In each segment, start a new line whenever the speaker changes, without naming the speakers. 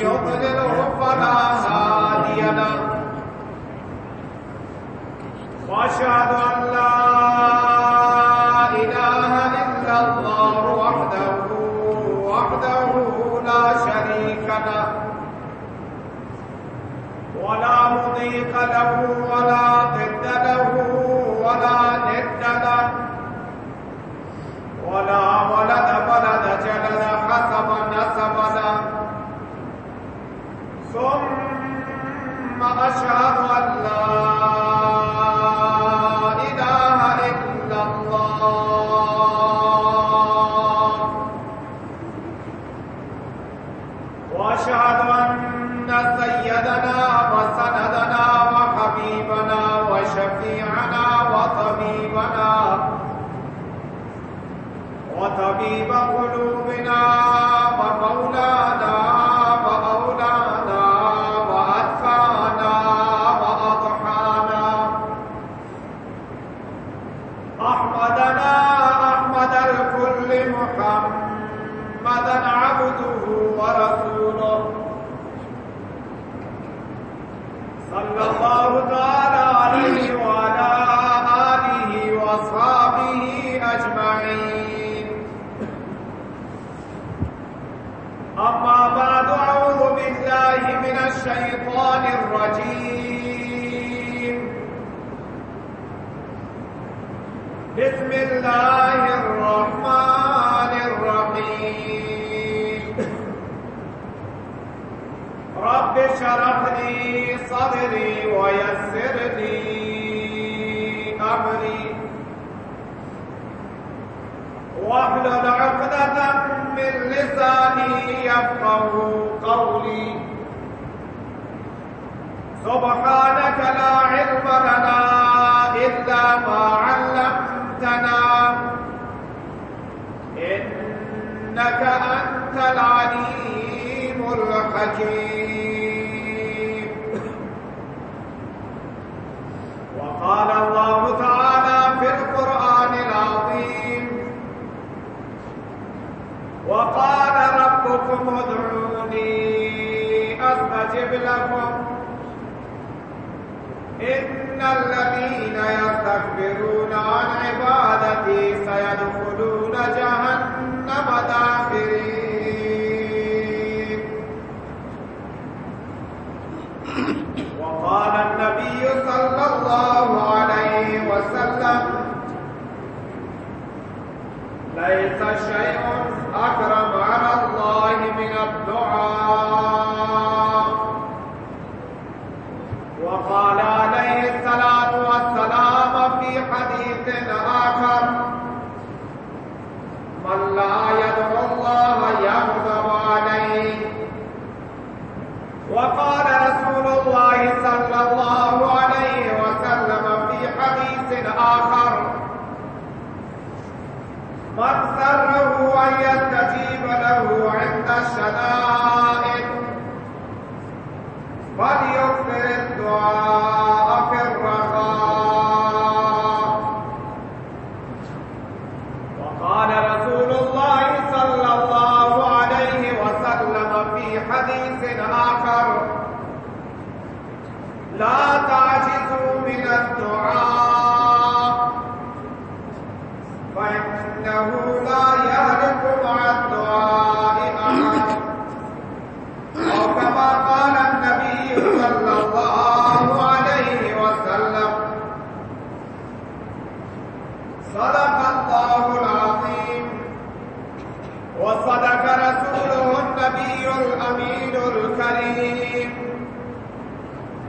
يضلله فلا واشهد ان لا إله إلا الله وحده وحده لا شريك له ولا مضيق له ولا ضد له ولا ند له ولا ثم أشهد أن لا أمري واحلل عقدة من لساني يفقه قولي. سبحانك لا علم لنا إلا ما علمتنا. إنك أنت العليم الحكيم. وقال الله تعالى في القرآن العظيم. وقال ربكم ادعوني أستجب لكم. إن الذين يستكبرون عن عبادتي سيدخلون جهنم داخرين. ليس شيء أكرم على الله من الدعاء. وقال عليه الصلاة والسلام في حديث آخر سره أن يستجيب له عند الشدائد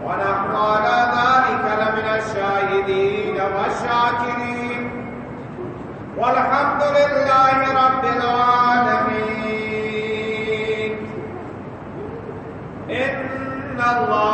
ونحن على ذلك لمن الشاهدين والشاكرين. والحمد لله رب العالمين. إن الله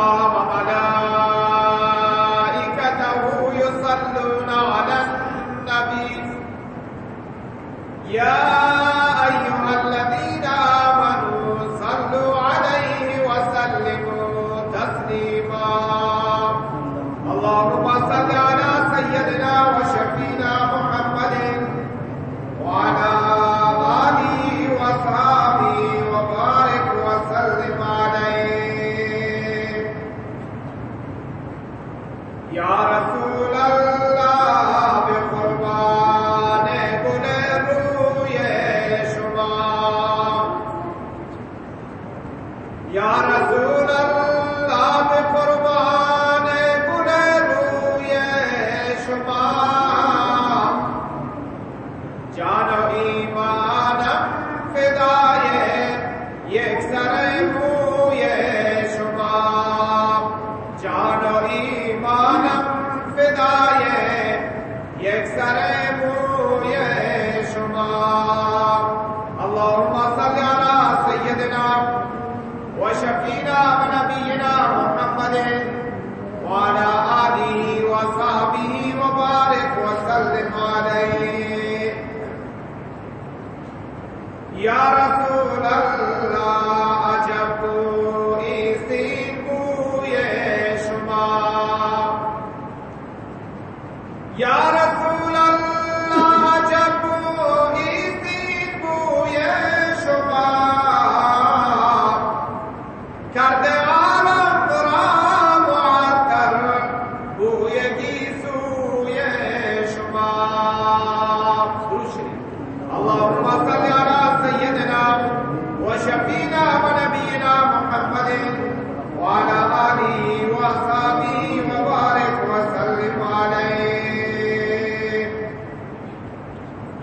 یک سر موی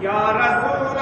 یا رسول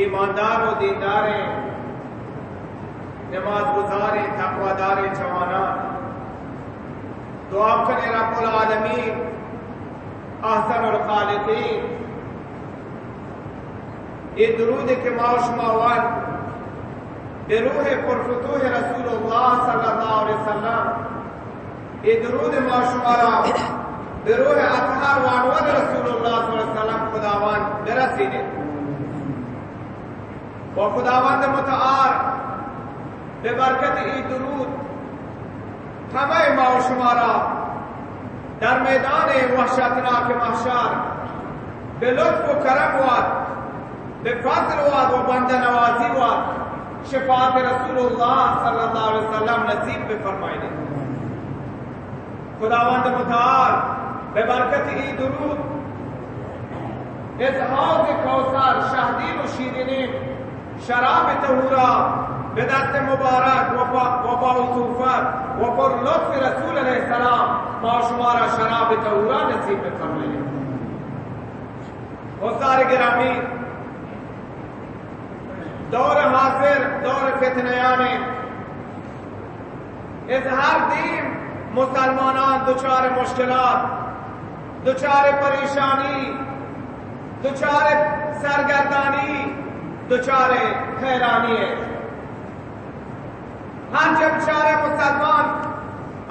ایماندار و دیندار نماز گزار تقوادار جوانان۔ دعا کرے رب العالمین، احسن الخالقین۔ یہ درود کے معاش موان بروح پرفتوح رسول اللہ صلی اللہ علیہ وسلم۔ یہ درود معاشمارا بروح اطهار وانود رسول اللہ صلی اللہ علیہ وسلم، خداوند برسیده و خداوند متعال، به برکت این درود، همه ما و شما را در میدان وحشتناک محشر به لطف و کرم واد به فضل واد و بنده نوازی واد شفاعت رسول الله صلی اللہ علیہ وسلم نصیب بفرمائید خداوند متعال، به برکت این درود، اظهار کوثر شهدین و شیرینی شراب تهورا به دست مبارک و با, و با و پر لطف رسول علیه السلام ما شما را شراب تهورا نصیب بفرمایید حضار گرامی دور حاضر دور فتنیان از هر دیم مسلمانان دچار مشکلات دچار پریشانی دچار سرگردانی دچار حیرانی ہے ہر جب چار مسلمان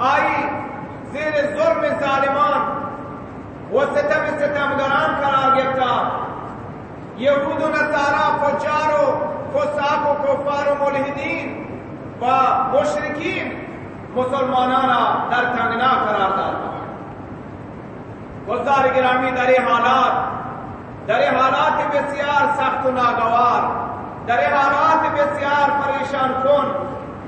آئی، زیر ظلم ظالمان و ستم ستمگران قرار گرفتا۔ یہود و نصارا فجار و فساق و کفار و ملحدین و مشرکین مسلمانانا در تنگنا قرار داد گزار گرامی در حالات در حالات بسیار سخت و ناگوار. در حالات بسیار پریشان کن.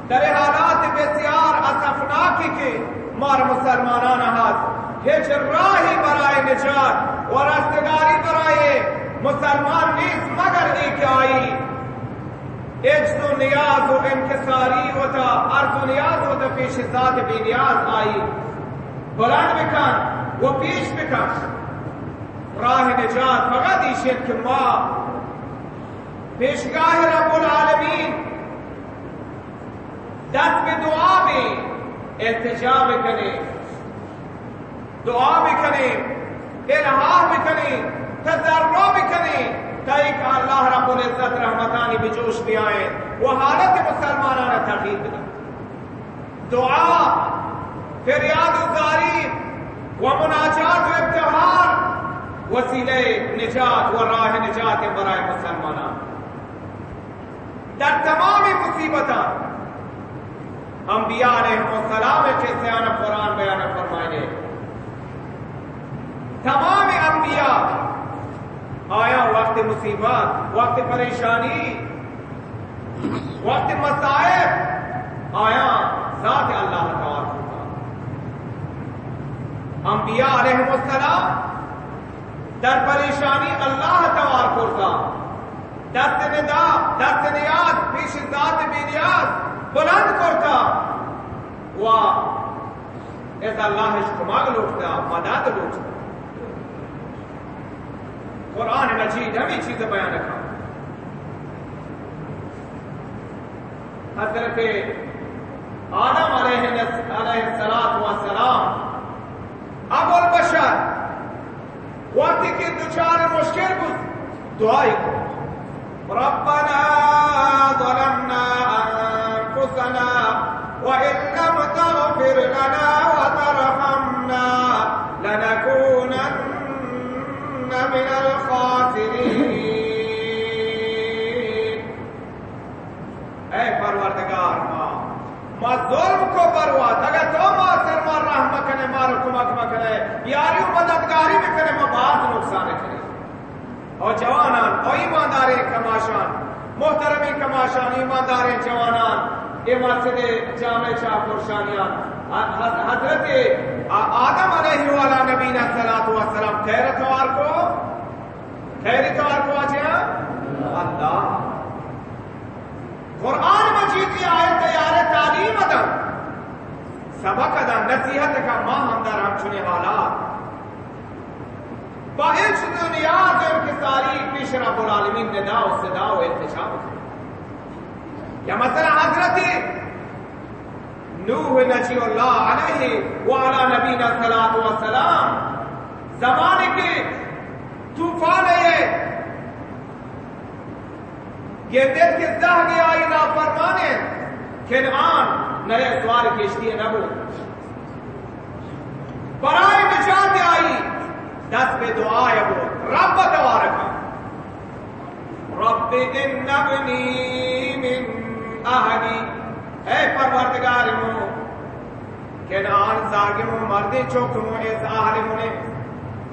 در حالات بسیار اصفناکی که مار مسلمانان هست. هیچ راهی برای نجات و رستگاری برای مسلمان نیست، مگر ای که آئی عجز و نیاز و انکساری و تا عرض و نیاز و تا پیش ذات بی نیاز آئی بلند بکن و پیش بکن راہ نجات، فقط ایشید کہ ما پیشگاہ رب العالمین، دست به دعا میں التجا بکنیم دعا بکنیم الہا بکنیم تضرع بکنیم تا ایک اللہ رب العزت رحمتانی بجوش بھی آئے، وہ حالت مسلمانان تغییر بدن دعا، فریاد و زاری و مناجات و ابتحار وسیلہ نجات و راہ نجات برائے مسلمانان۔ در تمام مصیبتان انبیاء علیہ السلام کے سیان قرآن بیان فرمائے۔ تمام انبیاء، آیا وقت مصیبت، وقت پریشانی، وقت مسائب آیا ذات اللہ تعالی انبیاء علیہ السلام در پریشانی اللہ توار کرتا۔ دست ندا دست نیاز پیش ذات بی نیاز بلند کرتا۔ و از اللہ کمال لوٹتا، مدد لوٹتا۔ قرآن مجید ہمیں چیز بیان رکھا حضرت آدم علیہ السلام و سلام ابو البشر وقت کے دچار مشکل بود دعائی ربنا ظلمنا أنفسنا وإن لم تغفر لنا وترحمنا لنكونن من الخاسرين. اے پروردگار ماں ماں ظلم کو بروات اگر اور جوانان، اور ایماندار کماشان محترمی کماشان ایماندار جوانان، یہ مسجد جامع شاہ پرشانیان حضرت آدم علیہ والا نبی نے سلاد و سلام خیر اتوار کو؟ خیر اتوار کو آجیا ہاں؟ اللہ۔ قرآن مجید کی آیت تیار تعلیم ادم۔ سبق ادا، نصیحت کا ماں اندر ہم چنے حالات۔ باہر دنیا جو انکساری پیش رب العالمین ندا و صدا و انتشاب یا مثلا مطلب حضرت نوح نجی اللہ علیہ وعلا نبینا صلاة و سلام زمانے کے طوفان ہے یہ دل کے دہ گیا نا فرمانے کنعان، نئے سوار کشتی نبو برائے نجات آئی۔ دست پہ دعا ہے وہ۔ رب دعا رکھا رب ان نبنی من اہلی اے پروردگار مو کنان زاگمو مردی چوکمو از اہل منے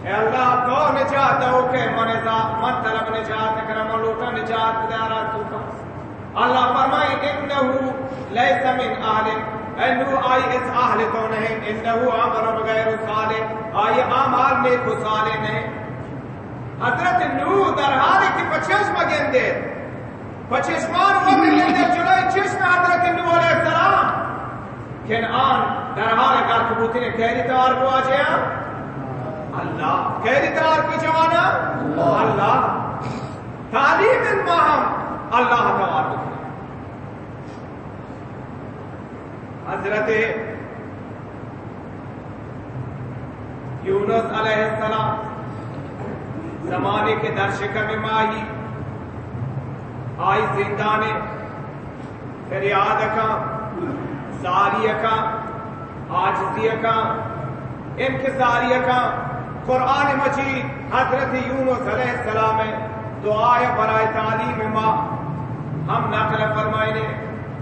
اے اللہ تو نجات ہو کہ من ازا من طلب نجات کرم لوٹا نجات دیارا تو۔ کم اللہ فرمائی انہو لیس من اہل انہو آئی اس اہل تو نہیں انہو عمر بغیر صالح۔ آئی آمال نیک و صالح نہیں حضرت نو در حالی کی پچھس مگن دے۔ پچشمان وقت در جلوی چشم حضرت نو علیہ السلام۔ کنعان در حال اگر کبوتی نے کہہ دیتا کو آجیا اللہ۔ کہہ دیتا اور کی جوانا؟ اللہ۔ تعلیم المہم اللہ تعالی حضرت یونس علیہ السلام زمانے کے درشکر میں ماہی آئی زندہ نے فریاد کا زاری کا آجزی کا انکساری کا قرآن مجید، حضرت یونس علیہ السلام دعائے برائے تعلیم ماں ہم نقل فرمائنے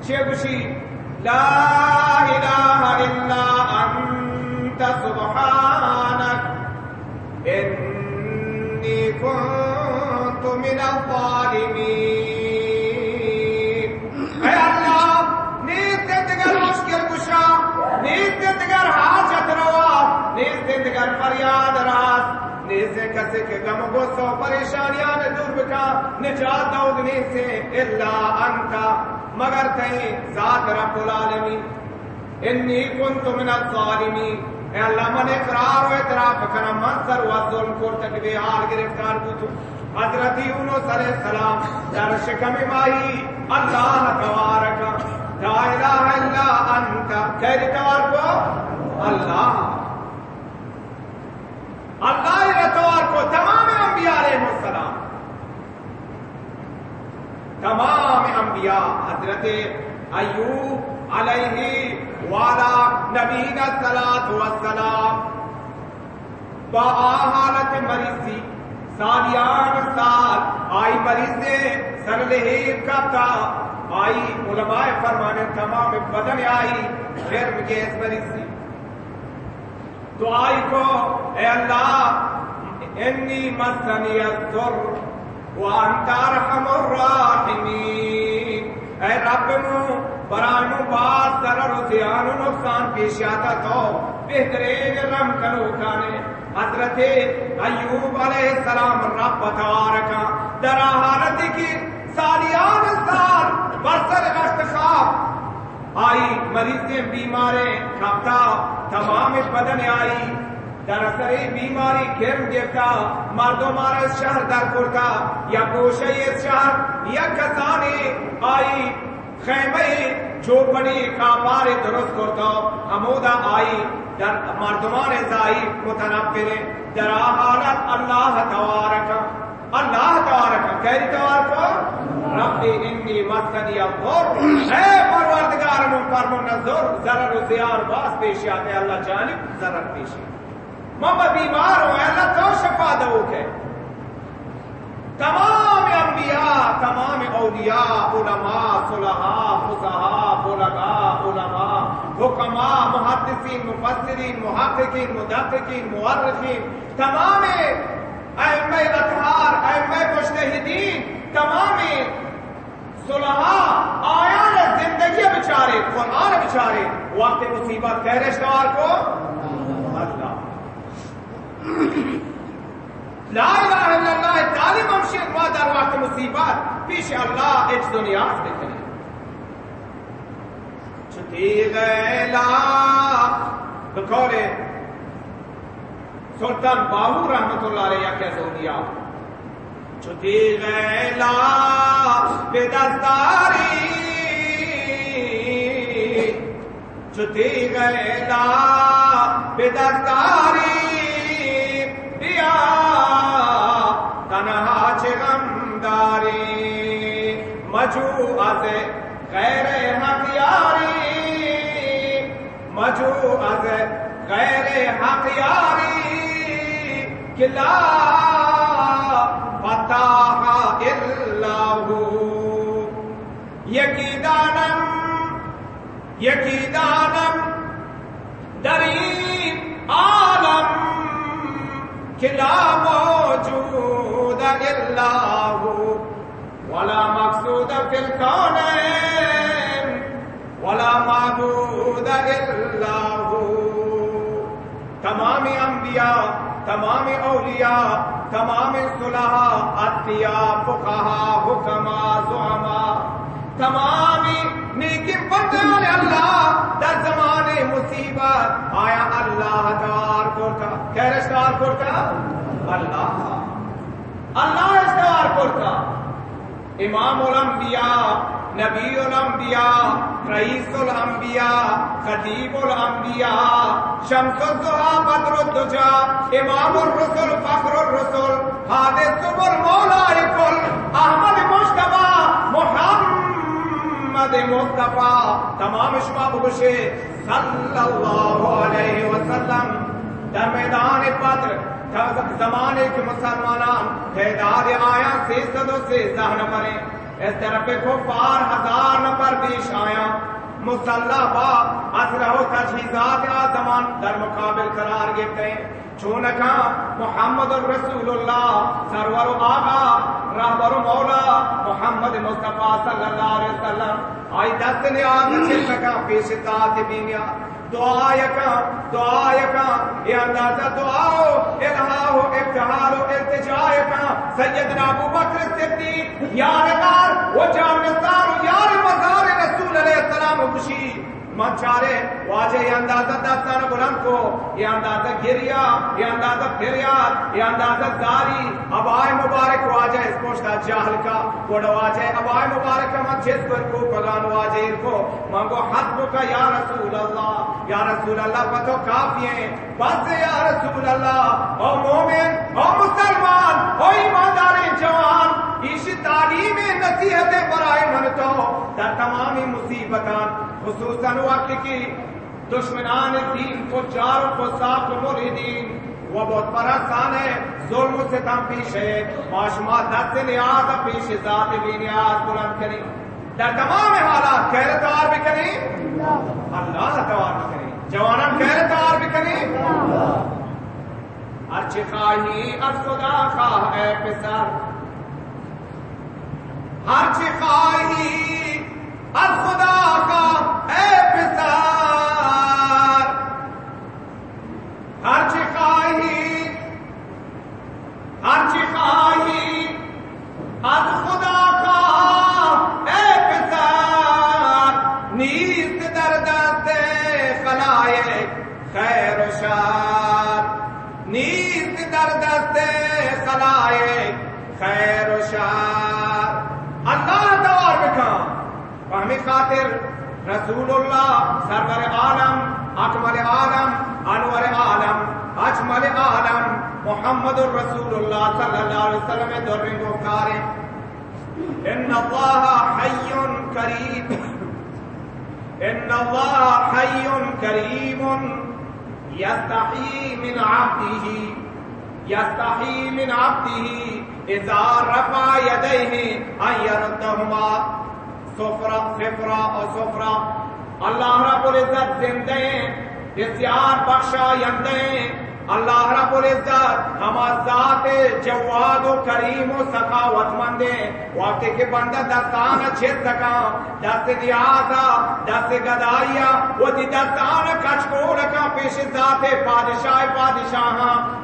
چگشی لا الہ الا انت سبحانک انی كنت من الظالمين. اے اللہ نیز زندگر مشکل کشا نیز زندگر حاجت روا نیز زندگر فریاد راست نیز سے کسی کے غم و غصہ پریشانیاں نے دور بکا نجات دوگنی سے اللہ انتا مگر تہیں ذات رب العالمین، انی کنت من الظالمین۔ اے اللہ، من اقرار و اعتراف کرم من و ظلم کو تک بے حال گرفتار کو تو حضرت یونس علیہ السلام، در شکم ماہی، اللہ تبارک، لا الہ الا انت۔ کہہ توار کو؟ اللہ۔ اللہ رتوار کو تمام انبیاء علیہ السلام۔ تمام انبیاء حضرت ایوب علیہ والا نبینا سلاد وسلام با حالت مریضی سالیان سال آئی مریض نے سر لہیب کا تھا۔ آئی علماء فرمانے تمام بدن آئی، پھر مجھے اس مریضی تو آئی کو، اے اللہ، انی مسنی الضر۔ ارحم الراحمین اے رب نو برانو بات ضرر و زیان و نقصان پیش آتا تو بہترین رم کرو کانے حضرت ایوب علیہ السلام رب تبارکا در حالت کی سالیان سال برسر غشت خواب آئی، مریضیں بیماریں کھپتا تمام بدن آئی۔ دراصل بیماری گرم گرتا مردوں مارا شہر در کرتا یا گوشے شہر، یا کسانی آئی خیمے جو بڑی کامار درست کرتا ہمودا آئی، در مردمان زائی متنفر در حالت اللہ توارک اللہ تبارک کہہ توار رب انی مسنی الضر۔ اے پروردگار من فرمو نظر ضرر و زیان باس پیش آتے، اللہ جانب ضرر پیش مما بیمار ہو، اللہ تو شفا دو کہ تمام انبیاء، تمام اولیاء، علماء، صلحاء فصحاء بلغاء علماء، حکماء، محدثین، مفسرین، محققین، مدققین مورخین تمام ائمہ اطہار، ائمہ مجتہدین، تمام صلحاء، آیان زندگی بچارے، قرآن بچارے وقت مصیبت کہہ رشتوار کو لا الہ الا اللہ تعلیم امشید و در وقت مصیبت، پیش اللہ اچ دنیا بکنی چھتی غیلا بقول سلطان باہو رحمت اللہ علیہ کہ زونیا چھتی غیلا بدستاری چھتی غیلا بدستاری بیا تنہا چغمداری مجو از غیر حقیاری مجو از غیر حقیاری کلا فتح اللہ یکی دانم کلا موجود الا هو. ولا مقصود في الكونين. ولا معبود الا هو. تمام انبیاء تمام اولیاء تمام صلحاء اتقیاء فقہاء حکماء زعماء. تمام نیکی بندے والے اللہ در زمانے مصیبت آیا اللہ جوار کرتا کہہ رشتار کرتا اللہ۔ اللہ رشتار کرتا امام الانبیاء، نبی الانبیاء، رئیس الانبیاء، خطیب الانبیاء، شمس الضحا، بدر الدجا، امام الرسل، فخر الرسل، حادث المولا کل، احمد مشتبہ مصطفیٰ، تمام شما بگوشے صلی اللہ علیہ وسلم در میدان بدر زمانے کے مسلمانان، تعداد آیا سیصدوں سے زہ نفریں، اس طرف کو پار ہزار نفر پیش آیا، مسلح با اسرہ و تجہیزات آزمان در مقابل قرار گئے چونکا محمد الرسول اللہ، سرور آقا رہبر مولا محمد مصطفیٰ صلی اللہ علیہ وسلم۔ آئی دست نیاز چلکا پیش ذات بینیا دعا یکا دعا یکا۔ یہ اندازہ دعا ہو الہا ہو ابتحال ہو التجا یکا۔ سیدنا ابو بکر صدیق یار دار وہ جان نستار یار مزار رسول علیہ السلام خوشی چارے واجہ یہ اندازہ داستان بلند کو، یہ اندازہ گریا یہ اندازہ فریاد یہ اندازہ داری۔ اب مبارک واجہ اس پوشتا جاہل کا گوڑا واجہ اب مبارک کا من جس پر کو پگان واجہ کو۔ مانگو حد کا یا رسول اللہ، یا رسول اللہ پتو کافی ہیں۔ بس یا رسول اللہ، او مومن، او مسلمان، او ایماندار جوان، اس تعلیم نصیحت برائے منتو۔ در تمامی مصیبتان خصوصاً وقت کی دشمنان دین کو چار کو صاف مرہدین وہ بہت پرستان ہے، ظلم سے تم پیش ہے۔ معاشمہ دست نیاز پیش ذات بھی نیاز بلند کریں۔ در تمام حالات خیر توار بھی کریں اللہ توار بھی کریں۔ جوانان خیر توار بھی کریں ارچ خواہی از خدا خواہ اے پسر۔ ہر چی خواہی از خدا کا رسول اللہ سرور عالم اکمل عالم، انور عالم، اجمل عالم، محمد الرسول اللہ صلی اللہ علیہ وسلم در رنگو ان اللہ حی کریم۔ ان اللہ حی کریم۔ یستحی من عبده یستحی من عبده اذا رفع یدیه ان یردهما سفرا سفرا اور سفرا اللہ رب العزت زندے بسیار بخشا یندے اللہ رب العزت ہما ذات جواد و کریم و سخاوت مندے وقت کے بندہ دستان چھت سکا، دست دیازا دست گدائیا وہ دی دستان کچکو رکا پیش ذات پادشاہ پادشاہ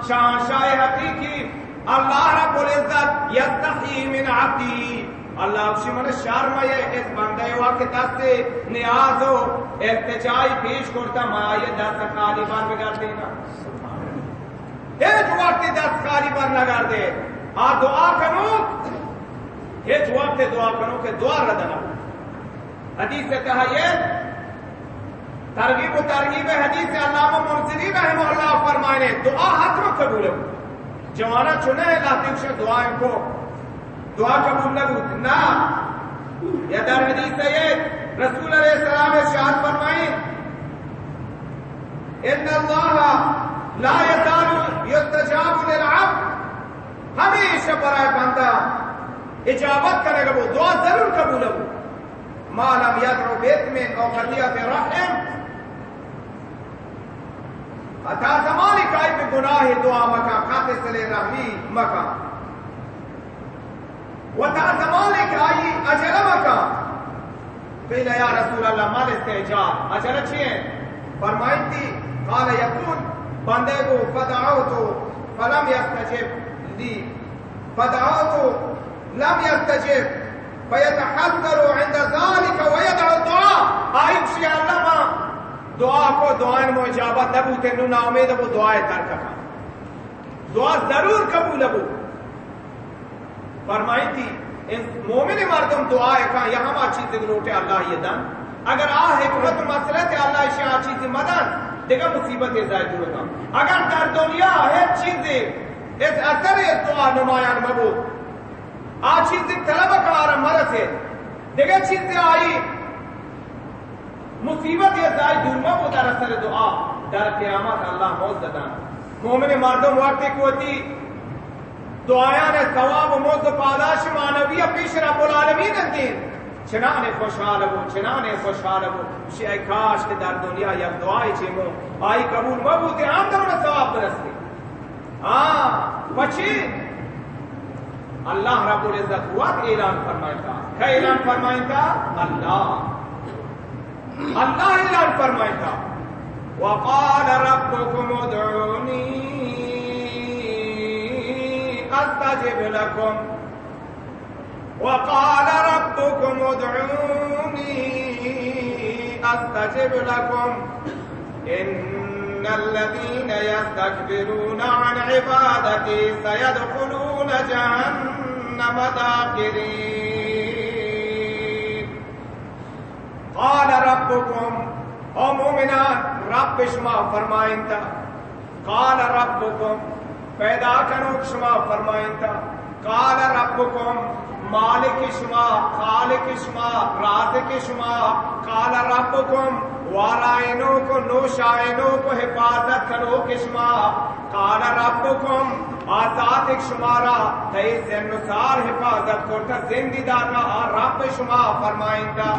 شاہ شاہ حقیقی۔ اللہ رب العزت یستحی من عبدی۔ اللہ اکشی من شرم یہ اس بندے ہوا کہ دست نیاز ہو التجائی پیش کرتا ماں یہ دست خالی بار بگڑ دینا ایک وقت دست خالی بار نگار دے۔ آ دعا کرو۔ ایک وقت دعا کرو کہ دعا ردنا حدیث سے کہا یہ، ترغیب و ترغیب حدیث سے علامہ منصری رحمہ اللہ فرمائے دعا حتم قبول ہے جوانا چنے، اللہ تکشے دعائیں کو دعا قبول نہ ہوتی نہ یہ در حدیث ہے رسول علیہ السلام شاد فرمائیں ان اللہ لا يزال يستجاب للعبد. ہمیشہ برائے بندہ اجابت کرے گا، وہ دعا ضرور قبول ہو ما لم يدعو بیت میں او قضیت رحم اتا زمانی کائی پہ گناہ دعا مکا خاتے سلے رحمی مکا۔ وتا زمانی کائی اجل مکا۔ قیل یا رسول اللہ، مال استعجاب اجل اچھی ہیں؟ فرمائی تھی، قال یکون، بندے کو، فدعوتو، فلم یستجب لی فدعوتو، لم یستجب، فیتحذر عند ذلك ويدعو الدعاء آئیم شیع اللہ ماں، دعا کو دعائیں مو اجابت نبو، تینو نا امید ابو دعائیں ترک دعا ضرور قبول ابو فرمائی تھی مومن مردم دعائیں کہا یہاں ما چیز لوٹے، اللہ یہ دن۔ اگر آ حکمت مسئلہ تے اللہ اشیاء چیز مدن دیکھا مصیبت یہ زائد ہوگا اگر در دنیا ہے چیزیں اس اثر اس دعا نمایاں مبو۔ آ چیزیں طلب کار مرض ہے۔ دیکھا چیزیں آئی۔ مصیبت یہ زائد دور مبو در اثر دعا در قیامت اللہ موز ددان مومن مردم وقت کو دی دعایان ثواب و موز و پاداش معنوی پیش رب العالمین دین۔ چنان خوشحال بو چنان خوشحال بو شی ای کاش که در دنیا یک دعای چیمو آئی قبول مبوتی هم در اون ثواب برستی آه بچی اللہ رب العزت وقت اعلان فرمائیں فرمائتا۔ کیا اعلان فرمائیں فرمائتا؟ اللہ۔ اللہ اعلان فرمائیں فرمائتا۔ وقال ربكم ادعوني استجب لكم. وقال ربكم ادعوني استجب لكم. ان الذين يستكبرون عن عبادتي سيدخلون جهنم داخرين. قال ربكم او مومنان رب شما فرمائیں تا قال ربكم پیدا کرو شما فرمائیں تا قال ربكم مالک شما، خالق شما، رازق شما، قال ربكم وارائنوں کو، نوشائنوں کو حفاظت کرو کشما قال ربكم آزاد شمارا، تئی زنسار حفاظت کرتا زندی داتا رب شما فرمائیں تا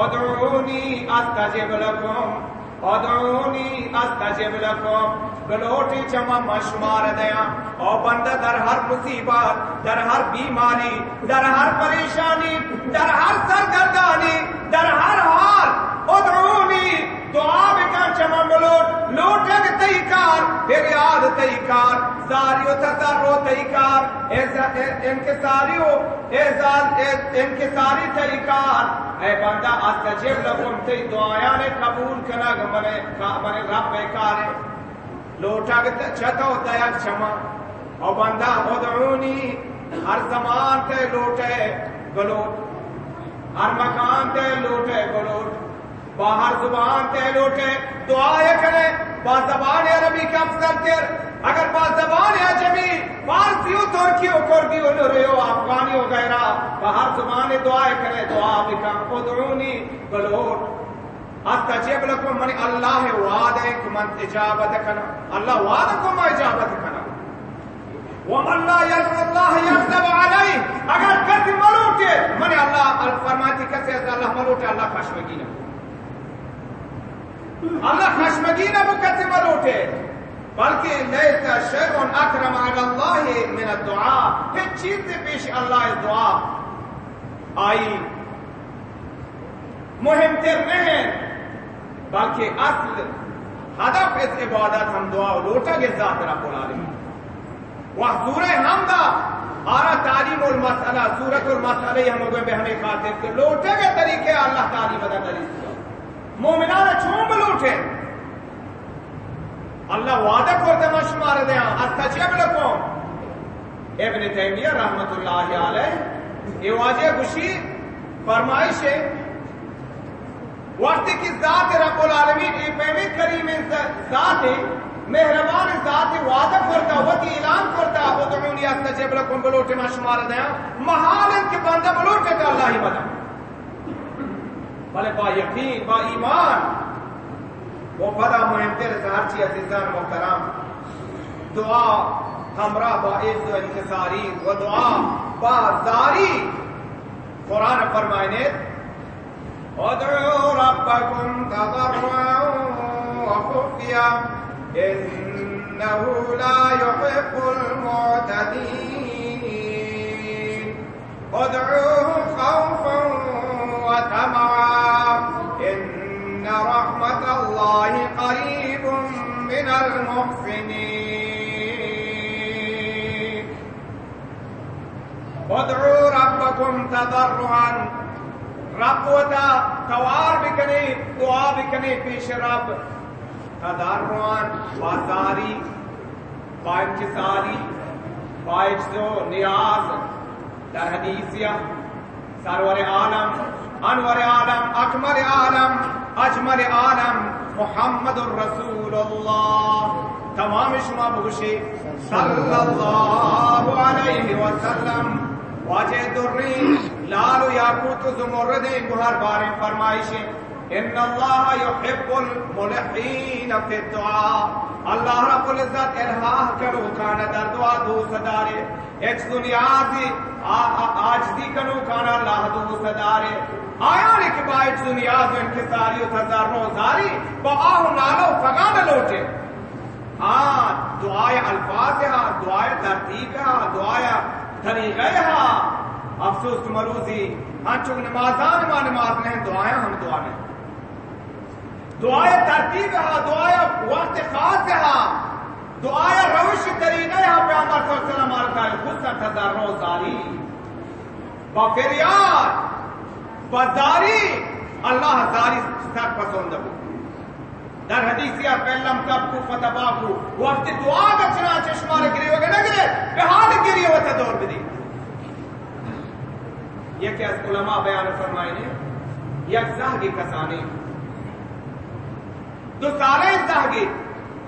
ادعونی استجب لکم۔ ادعونی استجب لکم. گلوٹی چما مشمار دیا. او بندہ در ہر مصیبت، در ہر بیماری، در ہر پریشانی، در ہر سرگردانی، در ہر حال، ادعونی دعا بکن چما ملوٹ لوٹن تیکار پھر یاد تئی تیکار ساریو تسارو تیکار انکساریو انکساری تیکار اے بندہ استجب لکم تی دعایا نے قبول کنا گمنے منے رب کارے لوٹا گتا چھتا ہوتا ہے چما او بندہ ادعونی ہر زمان تے لوٹے گلوٹ۔ ہر مکان تے لوٹے گلوٹ۔ باہر زبان تے لوٹے دعائے کرے، با زبان عربی کا افضل تیر اگر با زبان عجمی، فارسی و ترکی و کردی و لوری و افغانی و غیرہ، باہر زبان دعائے کرے، دعا بکا ادعونی بلوٹ۔ استجیب لکم منی اللہ وعدے کہ من اجابت کنا۔ اللہ وعدے کو میں اجابت کنا۔ ومن لا يلقى الله يغضب عليه اگر کسی ملوٹے، منی اللہ فرماتی کسی اللہ ملوٹے، اللہ خشمگی نہ اللہ خشمگی نہ وہ کسی ملوٹے بلکہ لیتا شیء اکرم علی اللہ من الدعاء۔ ہیچ چیز سے پیش اللہ دعا۔ آئی مهم تر نہیں بلکہ اصل ہدف اس عبادت ہم دعا لوٹا گے ذات رب العالمین۔ وہ سورہ حمدہ۔ آرا تعلیم المسئلہ سورت المسئلہ ہم لوگوں پہ ہمیں خاطر کہ لوٹے کے طریقے اللہ تعلیم ادا کری مومنان چوم لوٹے۔ اللہ وعدہ کرتے مشمار دیا استجب لکم ابن تیمیہ رحمت اللہ علیہ یہ واجہ گشی فرمائش ہے۔ وقت کی ذات رب العالمین ای پیمی کریم ذات مہربان ذات وعدہ کرتا وقتی اعلان کرتا، وہ تو میں ادعونی استجب لکم بلوٹے ما شمار دیا ہاں۔ محال ان کے بندہ بلوٹے تو اللہ ہی بدا بلے با یقین با ایمان وہ بدا مہم تیرے ہر چیز عزیزان محترم دعا ہمراہ با عز و انکساری و دعا با داری قرآن فرمائنے ادعوا ربكم تضرعا وخفيا إنه لا يحب المعتدين ادعوه خوفا وطمعا إن رحمة الله قريب من المحسنين. ادعوا ربكم تضرعا. رب ہوتا توار بکنے دعا بکنے پیش رب. تداران بازاری باانکساری باعجزو نیاز. در سرور عالم. انور عالم اکمر عالم اجمر عالم، محمد الرسول اللہ تمام شما بگوشی صلی اللہ علیہ وسلم۔ واجہ دری لال یاقوت زمرد گہر بارے فرمائش ان اللہ یحب الملحین فی الدعاء۔ اللہ رب العزت الہا کرو کانا در دعا دوست دارے۔ ایک دنیا دی آج دی کنو کانا اللہ دوست دارے۔ آیا نے کہ باعث دنیا و انکساری و تزار و زاری با آہ نالو فگان لوٹے۔ ہاں دعائے الفاظ ہاں دعائے ترتیب ہاں دعائے طریقہ ہاں افسوس مروزی ہاں چونکہ نمازان ماں نماز نہیں، دعائیں ہم دعا نہیں۔ دعائے ترتیب ہاں دعائے وقت خاص ہاں دعائے روش طریقہ ہاں پیامبر صلی اللہ علیہ وسلم خود سا تزار و با فریاد بداری اللہ زاری سر پسند ہو۔ در حدیث یا پہلم سب کو فتح بابو وقت دعا کا چنا چشمار گری ہوگا، نہ گرے بحال گری ہوتا دور بدی یہ کہ از علماء بیان فرمائے نے یک زہگی کسانی۔ دو سالے زہگی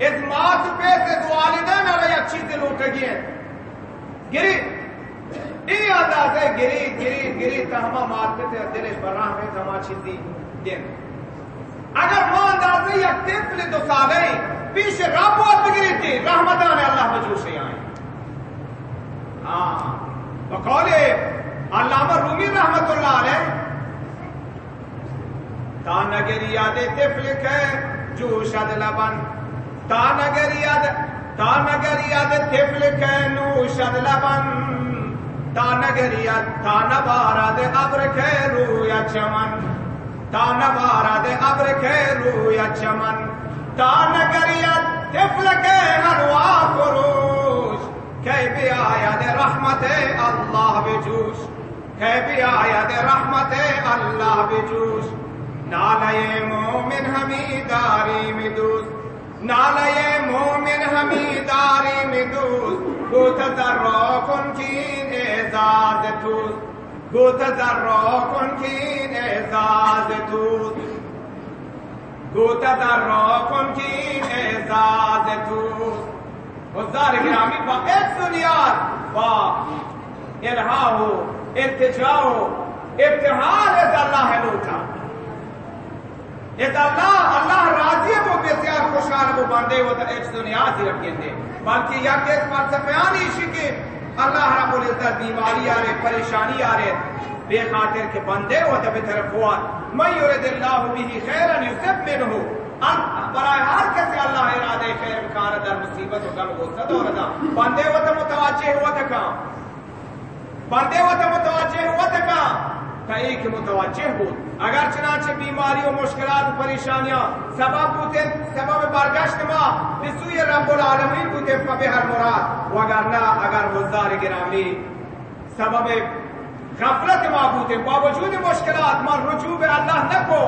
از مات پہ سے دوالدین علیہ اچھی سے لوٹ گئے۔ گری این اندازه گری گری گری تا همه مارکت دلش براه می تما چیزی دین۔ اگر ما اندازه یک طفل دو ساله پیش رب وقت بگیری تھی رحمتان اللہ بجوش آئیں ہاں بقول علامہ رومی رحمت اللہ علیہ تا نگری یاد طفل کے جوشد لبن تا نگری یاد، تا نگری یاد طفل کے نوشد لبن تا نگریت تا نبارد ابر کے رویا چمن تا نبارد ابر کے رویا چمن تا نگریت طفل کے ہروا کروش کہ بھی آید رحمت اللہ بجوش کہ بھی آید رحمت اللہ بجوش نالے مومن ہمی داری مدوس نالے مومن ہمی داری مدوس گوت ذرا کن اعزاز توز گوت ذرا کن کین اعزاز توز گوت ذرا کن کین اعزاز توز حضار گرامی با ایک دنیا با الہا ہو، ارتجا ہو ابتحال از اللہ لوٹا۔ از اللہ اللہ راضی ہے وہ بسیار خوشحال وہ بندے وہ ایک دنیا سے رکھیں دے بلکہ یا کہ فلسفیانی شکے اللہ رب العزت بیماری آ رہے، پریشانی آ رہے، بے خاطر کے بندے ہو تب طرف ہوا۔ میں یورد اللہ بھی خیر یوسف میں رہو برائے ہر کیسے اللہ ارادے خیر، کار، در، مصیبت و غم و صد اور ادا بندے ہو تو متوجہ ہوا تھا کہاں؟ بندے ہو تو متوجہ ہوا تھا کہاں؟ کہ ایک متوجہ ہو۔ اگر چنانچہ بیماری و مشکلات و پریشانیاں سبب ہوتے، سبب برگشت ما بسوی رب العالمین ہوتے فبہ ہر مراد۔ وگر نہ، اگر وزار گرامی سبب غفلت ما ہوتے باوجود مشکلات ما رجوع بے اللہ نہ کو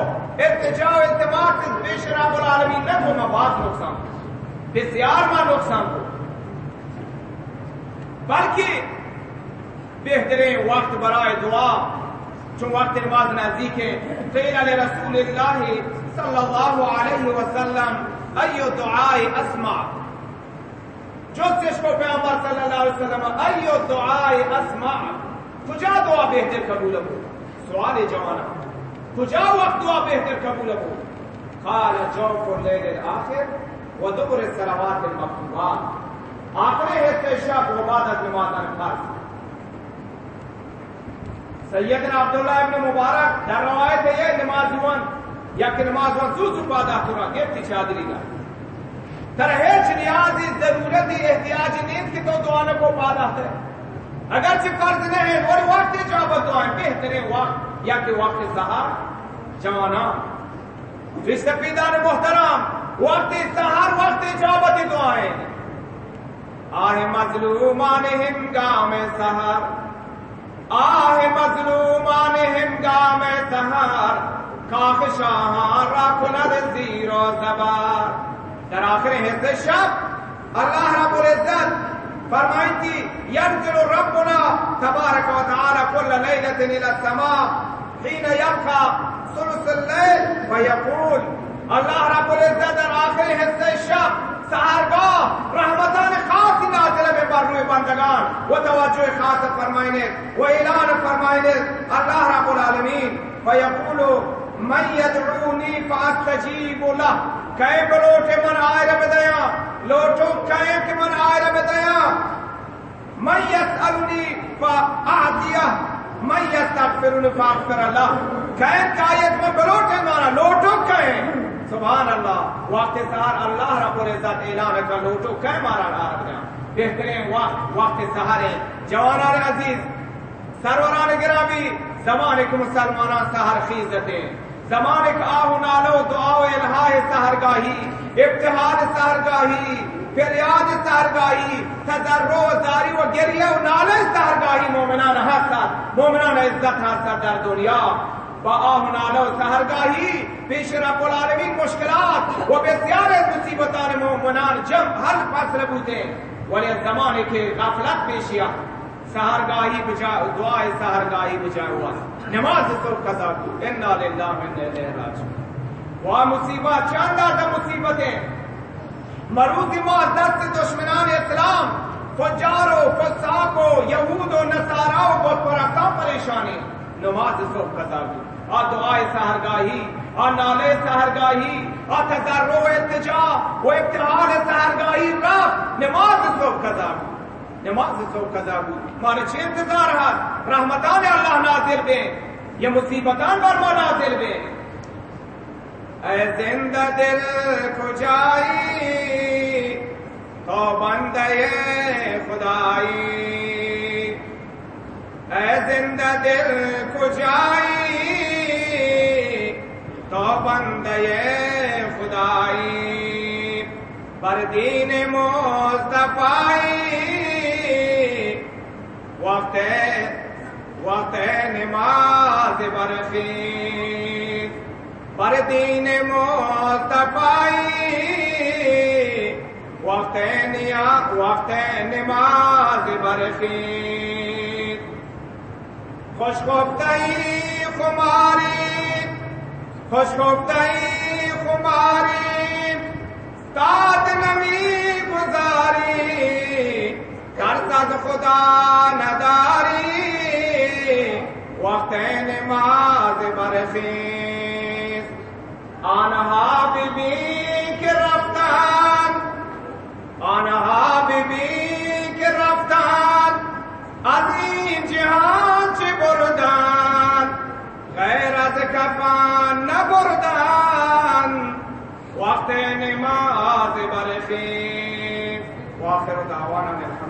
ارتجاع و التماس پیش رب العالمین نہ کو ما بات نقصان بسیار ما نقصان کو۔ بلکہ بہترین وقت برائے دعا وقت نماز نزدیک قیل علی رسول اللہ صلی اللہ علیہ وسلم، ایو دعائی اسمع۔ جو جوستش کو پیامبر صلی اللہ علیہ وسلم، ایو دعائی اسمع۔ کجا دعا بہتر قبول ہو؟ سوال جوانا کجا وقت دعا بہتر قبول ہو؟ قال جوف اللیل الاخر و دبر الصلوات المکتوبات آخری حصے شب و بعد از نماز فرض سیدنا عبداللہ ابن مبارک در روایت ہے، یہ نماز جوان یا کہ نماز وان زو زو پادا کرا گفتی چادری گا۔ در ہیچ نیازی ضرورتی احتیاجی نیند کی تو دعانے کو پادا ہے۔ اگرچہ فرض نہیں اور وقت جواب دعائیں بہترین وقت، یا کہ وقت سہار جوانا رشتہ پیدان محترام وقت سہار وقت جوابت دعائیں آہ مظلومان ہنگام سہار آہ مظلومان ہنگام سہار کاف شاہاں را کند زیر و زبار در آخر حصہ شب، اللہ رب العزت فرمائیں تھی ينزل ربنا تبارك وتعالى كل ليلة إلى السماء حين يبقى ثلث الليل ويقول الله رب العزت در آخر حصہ شب سہرگاہ رحمتان خاص نازل میں بر روی بندگان۔ و توجہ خاص فرمائنے و اعلان فرمائنے، اللہ رب العالمین۔ فیقول من یدعونی فاستجیب له کئے بلوٹے من آئے رب دیا لوٹو کئے کہ من آئے رب دیا۔ من یسألنی فاعطیہ من یستغفر فاغفر اللہ کہیں کہ آیت میں بلوٹے مانا لوٹو کہیں۔ سبحان اللہ وقت سہار اللہ رب العزت اعلان کا لوٹو کہیں مارا رہا رہا بہترین وقت وقت سہار ہے۔ جوانان عزیز، سروران گرامی، زمان کو مسلمانان سہر خیزتے زمان ایک آہو نالو دعاو الہا سہرگاہی ابتحاد سہرگاہی فریاد سہرگاہی تذرو داری و گریہ و نالے سہرگاہی مومنان حسد مومنان عزت حسد در دنیا۔ با آہ نالو سہرگاہی پیش رب العالمین مشکلات و بسیار مصیبتان مومنان جم ہر فصل بوتے ولی زمانے کے غفلت پیشیا سہرگاہی بجا دعائے سہرگاہی بجا ہوا۔ نماز صبح قضا کو انا للہ من الیہ راجعون۔ وہ مصیبت چاندہ دا مصیبتیں۔ مروز ما دست دشمنان اسلام۔ فجار و فساق و یہود و نصارا و بہت پرستا پریشانی۔ نماز صبح قضا کو آ دعائے سہرگاہی آ نالے سہرگاہی، آ تضرع و التجا و ابتحال سہرگاہی رب نماز صبح قضا نماز صبح قضا کو مانے چھ انتظار ہے رحمتان اللہ نازل بے۔ یہ مصیبتان بر ما نازل بے۔ اے زندہ دل، کجائی۔ تو بندے خدائی۔ اے زندہ دل، کجائی۔ بندے خدائی، پر دین مصطفائی وقت وقت نماز برخیز پر دین مصطفائی وقت نیا، وقت نماز برخیز خوش گفتئی خماری خوش گفتئی خماری تاد نمی گزاری کرتد خدا نداری، وقت نماز برخیز آنها بی بی که رفتن آنها بی بی که رفتن از این جهان چه غیرت کا پان کفن نبردن وقت نماز برخی واخر دعوانا الحمد